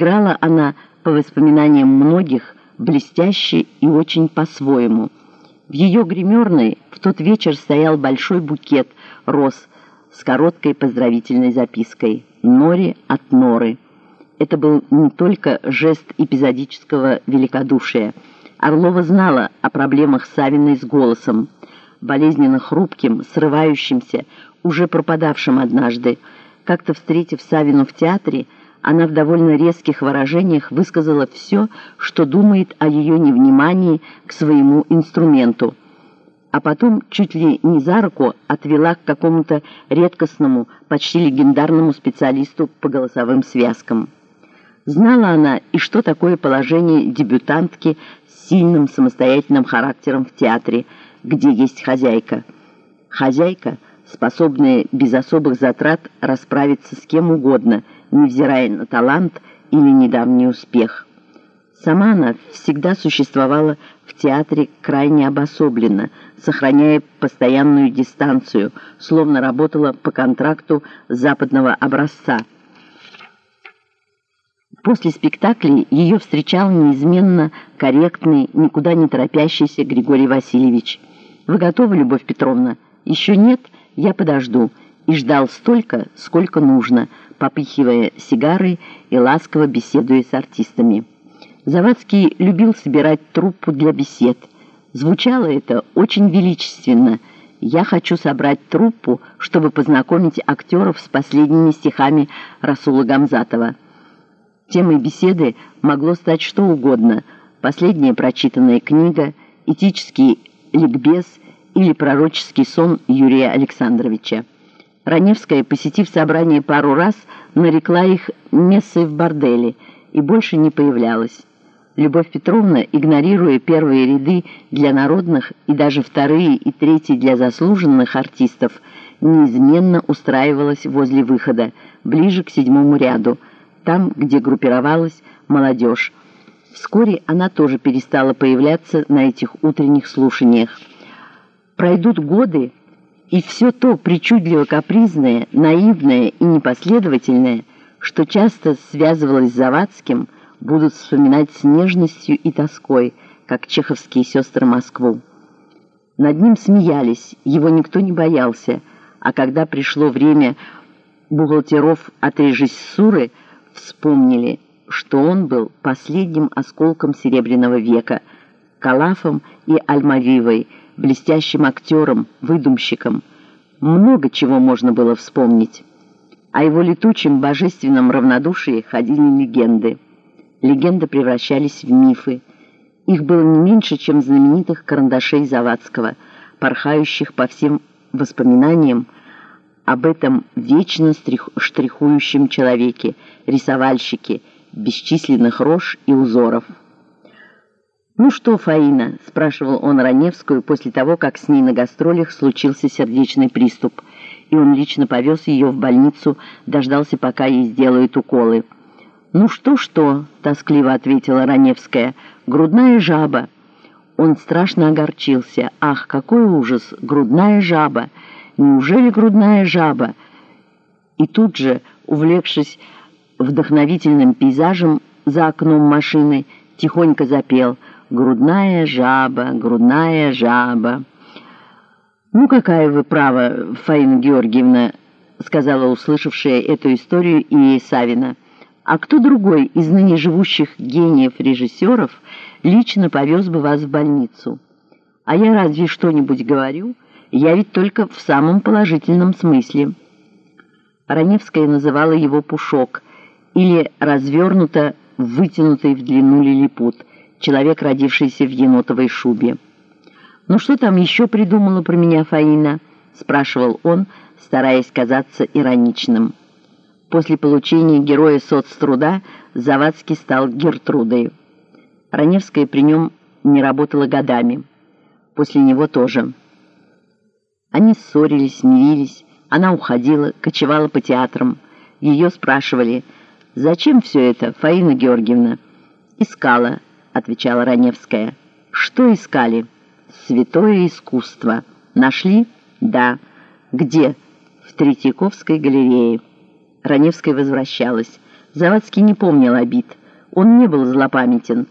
Играла она, по воспоминаниям многих, блестяще и очень по-своему. В ее гримерной в тот вечер стоял большой букет роз с короткой поздравительной запиской «Нори от Норы». Это был не только жест эпизодического великодушия. Орлова знала о проблемах Савиной с голосом, болезненно хрупким, срывающимся, уже пропадавшим однажды. Как-то встретив Савину в театре, она в довольно резких выражениях высказала все, что думает о ее невнимании к своему инструменту. А потом чуть ли не за руку отвела к какому-то редкостному, почти легендарному специалисту по голосовым связкам. Знала она и что такое положение дебютантки с сильным самостоятельным характером в театре, где есть хозяйка. Хозяйка, способная без особых затрат расправиться с кем угодно, невзирая на талант или недавний успех. Сама она всегда существовала в театре крайне обособленно, сохраняя постоянную дистанцию, словно работала по контракту западного образца – После спектаклей ее встречал неизменно корректный, никуда не торопящийся Григорий Васильевич. «Вы готовы, Любовь Петровна?» «Еще нет? Я подожду». И ждал столько, сколько нужно, попыхивая сигарой и ласково беседуя с артистами. Завадский любил собирать труппу для бесед. Звучало это очень величественно. «Я хочу собрать труппу, чтобы познакомить актеров с последними стихами Расула Гамзатова». Темой беседы могло стать что угодно. Последняя прочитанная книга, этический ликбез или пророческий сон Юрия Александровича. Раневская, посетив собрание пару раз, нарекла их мессой в борделе и больше не появлялась. Любовь Петровна, игнорируя первые ряды для народных и даже вторые и третьи для заслуженных артистов, неизменно устраивалась возле выхода, ближе к седьмому ряду – там, где группировалась молодежь. Вскоре она тоже перестала появляться на этих утренних слушаниях. Пройдут годы, и все то причудливо-капризное, наивное и непоследовательное, что часто связывалось с Завадским, будут вспоминать с нежностью и тоской, как чеховские сестры Москву. Над ним смеялись, его никто не боялся, а когда пришло время бухгалтеров от режиссуры – вспомнили, что он был последним осколком Серебряного века, Калафом и Альмавивой, блестящим актером, выдумщиком. Много чего можно было вспомнить. О его летучем божественном равнодушии ходили легенды. Легенды превращались в мифы. Их было не меньше, чем знаменитых карандашей Завадского, порхающих по всем воспоминаниям, об этом вечно штрихующем человеке, рисовальщике, бесчисленных рож и узоров. «Ну что, Фаина?» – спрашивал он Раневскую после того, как с ней на гастролях случился сердечный приступ, и он лично повез ее в больницу, дождался, пока ей сделают уколы. «Ну что-что?» – тоскливо ответила Раневская. «Грудная жаба». Он страшно огорчился. «Ах, какой ужас! Грудная жаба!» Неужели грудная жаба? И тут же, увлекшись вдохновительным пейзажем за окном машины, тихонько запел «Грудная жаба, грудная жаба». «Ну, какая вы права, Фаина Георгиевна», — сказала услышавшая эту историю и Савина. «А кто другой из ныне живущих гениев-режиссеров лично повез бы вас в больницу? А я разве что-нибудь говорю?» Я ведь только в самом положительном смысле. Раневская называла его «пушок» или развернуто вытянутый в длину лилипут, человек, родившийся в енотовой шубе. «Ну что там еще придумала про меня Фаина?» — спрашивал он, стараясь казаться ироничным. После получения героя соцтруда Завадский стал Гертрудой. Раневская при нем не работала годами. После него тоже. Они ссорились, мирились, она уходила, кочевала по театрам. Ее спрашивали, «Зачем все это, Фаина Георгиевна?» «Искала», — отвечала Раневская. «Что искали?» «Святое искусство». «Нашли?» «Да». «Где?» «В Третьяковской галерее». Раневская возвращалась. Завадский не помнил обид. Он не был злопамятен.